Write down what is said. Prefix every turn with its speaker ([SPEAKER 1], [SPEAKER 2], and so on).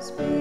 [SPEAKER 1] Speak.